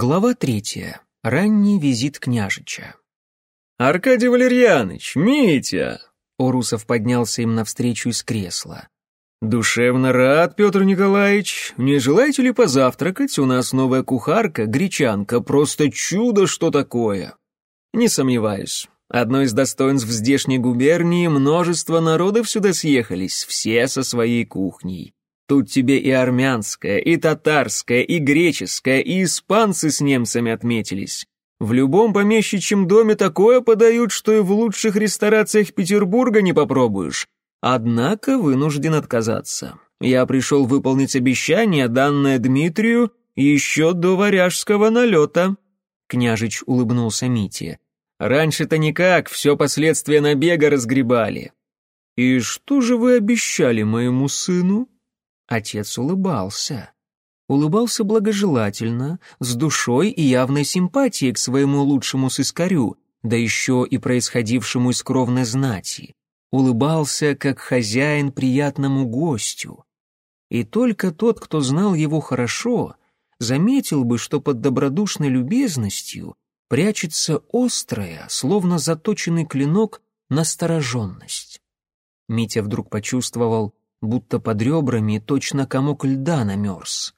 Глава третья. Ранний визит княжича. «Аркадий Валерьяныч, Митя!» Урусов поднялся им навстречу из кресла. «Душевно рад, Петр Николаевич. Не желаете ли позавтракать? У нас новая кухарка, гречанка, просто чудо, что такое!» «Не сомневаюсь. Одно из достоинств здешней губернии — множество народов сюда съехались, все со своей кухней. Тут тебе и армянская, и татарская, и греческая, и испанцы с немцами отметились. В любом помещичьем доме такое подают, что и в лучших ресторациях Петербурга не попробуешь. Однако вынужден отказаться. Я пришел выполнить обещание, данное Дмитрию, еще до варяжского налета». Княжич улыбнулся Мите. «Раньше-то никак, все последствия набега разгребали». «И что же вы обещали моему сыну?» Отец улыбался. Улыбался благожелательно, с душой и явной симпатией к своему лучшему сыскарю, да еще и происходившему из кровной знати. Улыбался, как хозяин приятному гостю. И только тот, кто знал его хорошо, заметил бы, что под добродушной любезностью прячется острая, словно заточенный клинок, настороженность. Митя вдруг почувствовал, будто под ребрами точно комок льда намерз.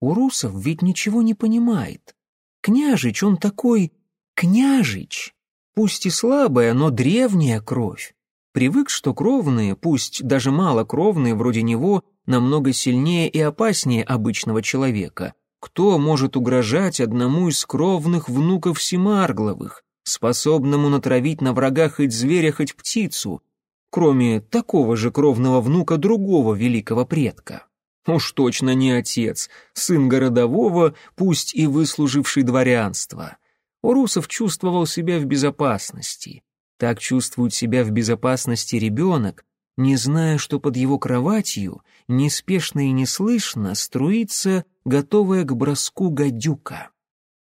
Урусов ведь ничего не понимает. Княжич, он такой княжич. Пусть и слабая, но древняя кровь. Привык, что кровные, пусть даже малокровные, вроде него, намного сильнее и опаснее обычного человека. Кто может угрожать одному из кровных внуков Семаргловых, способному натравить на врага хоть зверя, хоть птицу, кроме такого же кровного внука другого великого предка. Уж точно не отец, сын городового, пусть и выслуживший дворянство. Урусов чувствовал себя в безопасности. Так чувствует себя в безопасности ребенок, не зная, что под его кроватью неспешно и неслышно струится готовая к броску гадюка.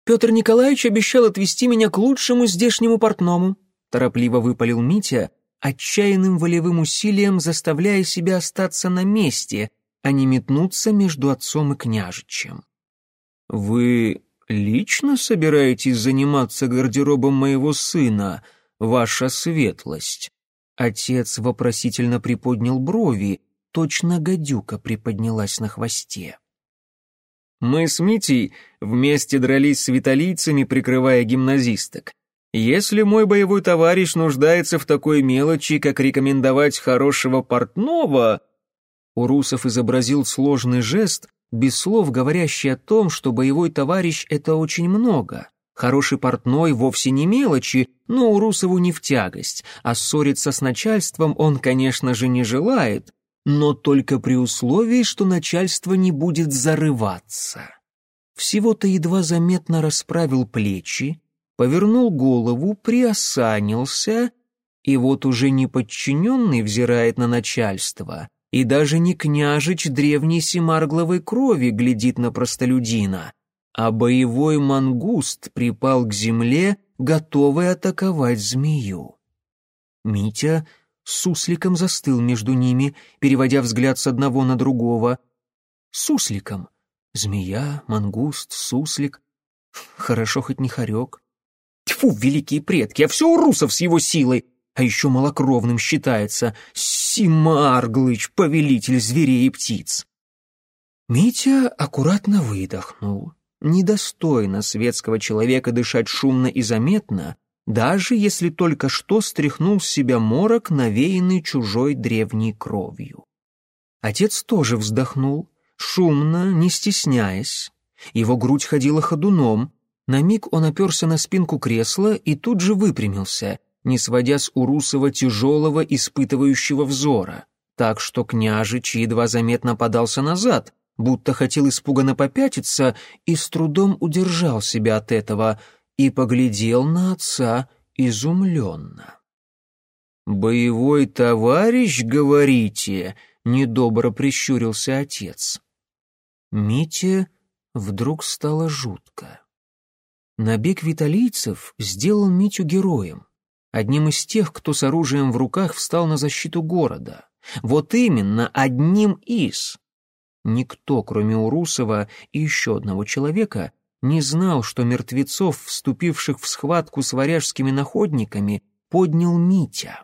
«Петр Николаевич обещал отвезти меня к лучшему здешнему портному», торопливо выпалил Митя, отчаянным волевым усилием заставляя себя остаться на месте, а не метнуться между отцом и княжичем. «Вы лично собираетесь заниматься гардеробом моего сына, ваша светлость?» Отец вопросительно приподнял брови, точно гадюка приподнялась на хвосте. «Мы с Митей вместе дрались с виталийцами, прикрывая гимназисток. Если мой боевой товарищ нуждается в такой мелочи, как рекомендовать хорошего портного...» Урусов изобразил сложный жест, без слов говорящий о том, что боевой товарищ — это очень много. Хороший портной вовсе не мелочи, но Урусову не в тягость, а ссориться с начальством он, конечно же, не желает, но только при условии, что начальство не будет зарываться. Всего-то едва заметно расправил плечи, повернул голову, приосанился, и вот уже не подчиненный взирает на начальство, и даже не княжич древней семаргловой крови глядит на простолюдина, а боевой мангуст припал к земле, готовый атаковать змею. Митя сусликом застыл между ними, переводя взгляд с одного на другого. Сусликом. Змея, мангуст, суслик. Хорошо хоть не хорек. Тьфу, великие предки, а все у русов с его силой. А еще малокровным считается. Симарглыч, повелитель зверей и птиц. Митя аккуратно выдохнул. Недостойно светского человека дышать шумно и заметно, даже если только что стряхнул с себя морок, навеянный чужой древней кровью. Отец тоже вздохнул, шумно, не стесняясь. Его грудь ходила ходуном, на миг он оперся на спинку кресла и тут же выпрямился, не сводя с Урусова тяжелого, испытывающего взора, так что княжич едва заметно подался назад, будто хотел испуганно попятиться и с трудом удержал себя от этого и поглядел на отца изумленно. «Боевой товарищ, говорите?» — недобро прищурился отец. Мите вдруг стало жутко. Набег виталийцев сделал Митю героем, одним из тех, кто с оружием в руках встал на защиту города. Вот именно, одним из. Никто, кроме Урусова и еще одного человека, не знал, что мертвецов, вступивших в схватку с варяжскими находниками, поднял Митя.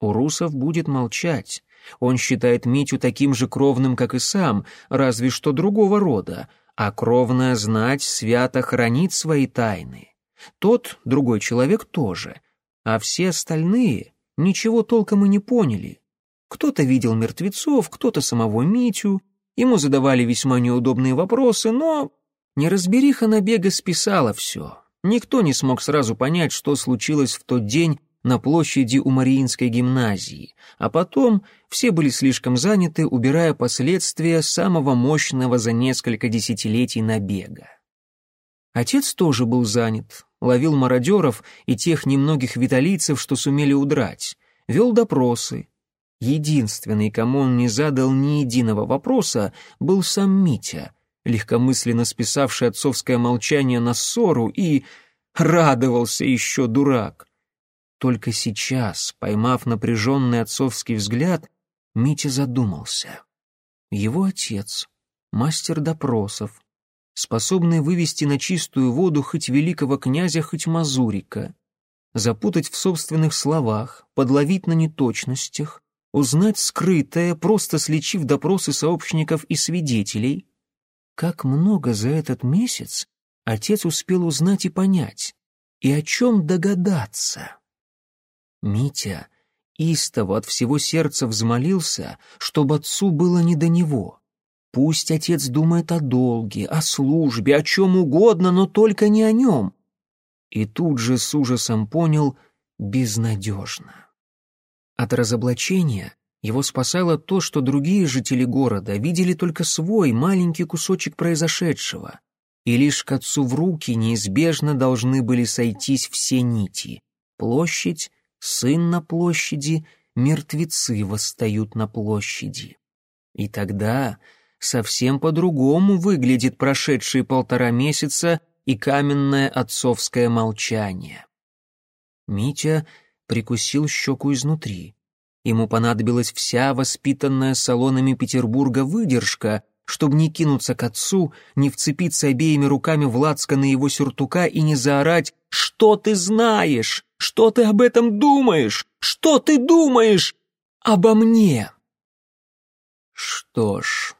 Урусов будет молчать. Он считает Митю таким же кровным, как и сам, разве что другого рода, а кровная знать свято хранит свои тайны. Тот, другой человек тоже, а все остальные ничего толком и не поняли. Кто-то видел мертвецов, кто-то самого Митю, ему задавали весьма неудобные вопросы, но неразбериха набега списала все. Никто не смог сразу понять, что случилось в тот день на площади у Мариинской гимназии, а потом все были слишком заняты, убирая последствия самого мощного за несколько десятилетий набега. Отец тоже был занят, ловил мародеров и тех немногих виталийцев, что сумели удрать, вел допросы. Единственный, кому он не задал ни единого вопроса, был сам Митя, легкомысленно списавший отцовское молчание на ссору и радовался еще дурак. Только сейчас, поймав напряженный отцовский взгляд, Митя задумался. Его отец, мастер допросов, способный вывести на чистую воду хоть великого князя, хоть мазурика, запутать в собственных словах, подловить на неточностях, узнать скрытое, просто слечив допросы сообщников и свидетелей. Как много за этот месяц отец успел узнать и понять, и о чем догадаться. Митя истово от всего сердца взмолился, чтобы отцу было не до него. Пусть отец думает о долге, о службе, о чем угодно, но только не о нем. И тут же с ужасом понял — безнадежно. От разоблачения его спасало то, что другие жители города видели только свой маленький кусочек произошедшего, и лишь к отцу в руки неизбежно должны были сойтись все нити — площадь, сын на площади, мертвецы восстают на площади. И тогда совсем по-другому выглядит прошедшие полтора месяца и каменное отцовское молчание. Митя прикусил щеку изнутри. Ему понадобилась вся воспитанная салонами Петербурга выдержка, чтобы не кинуться к отцу, не вцепиться обеими руками в лацко его сюртука и не заорать «Что ты знаешь? Что ты об этом думаешь? Что ты думаешь обо мне?» Что ж,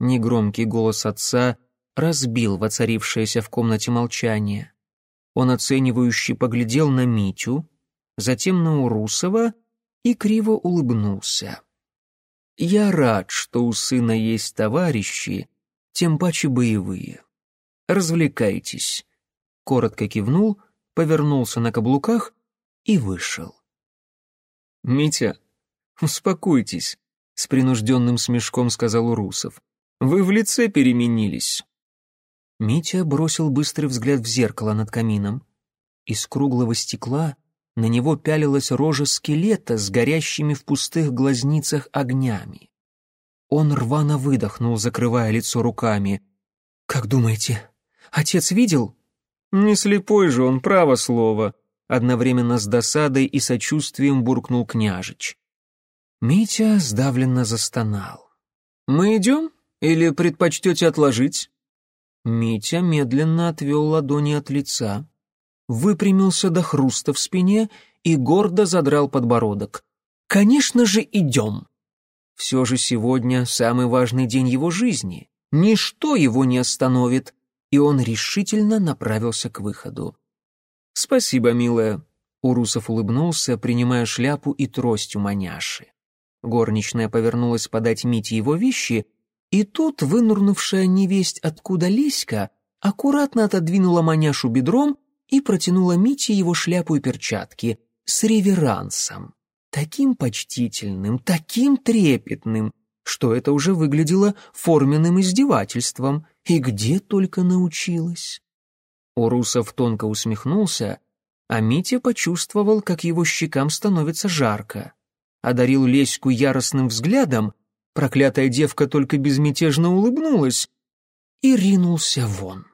негромкий голос отца разбил воцарившееся в комнате молчание. Он оценивающе поглядел на Митю, затем на Урусова и криво улыбнулся. «Я рад, что у сына есть товарищи, тем паче боевые. Развлекайтесь коротко кивнул, повернулся на каблуках и вышел. «Митя, успокойтесь», — с принужденным смешком сказал Урусов. «Вы в лице переменились». Митя бросил быстрый взгляд в зеркало над камином. Из круглого стекла на него пялилась рожа скелета с горящими в пустых глазницах огнями. Он рвано выдохнул, закрывая лицо руками. «Как думаете, отец видел?» «Не слепой же он, право слово», — одновременно с досадой и сочувствием буркнул княжич. Митя сдавленно застонал. «Мы идем? Или предпочтете отложить?» Митя медленно отвел ладони от лица, выпрямился до хруста в спине и гордо задрал подбородок. «Конечно же, идем!» Все же сегодня самый важный день его жизни. Ничто его не остановит и он решительно направился к выходу. «Спасибо, милая», — Урусов улыбнулся, принимая шляпу и трость у маняши. Горничная повернулась подать Мите его вещи, и тут вынурнувшая невесть откуда Лиська аккуратно отодвинула маняшу бедром и протянула Мите его шляпу и перчатки с реверансом. Таким почтительным, таким трепетным, что это уже выглядело форменным издевательством, и где только научилась. Урусов тонко усмехнулся, а Митя почувствовал, как его щекам становится жарко. Одарил Леську яростным взглядом, проклятая девка только безмятежно улыбнулась и ринулся вон.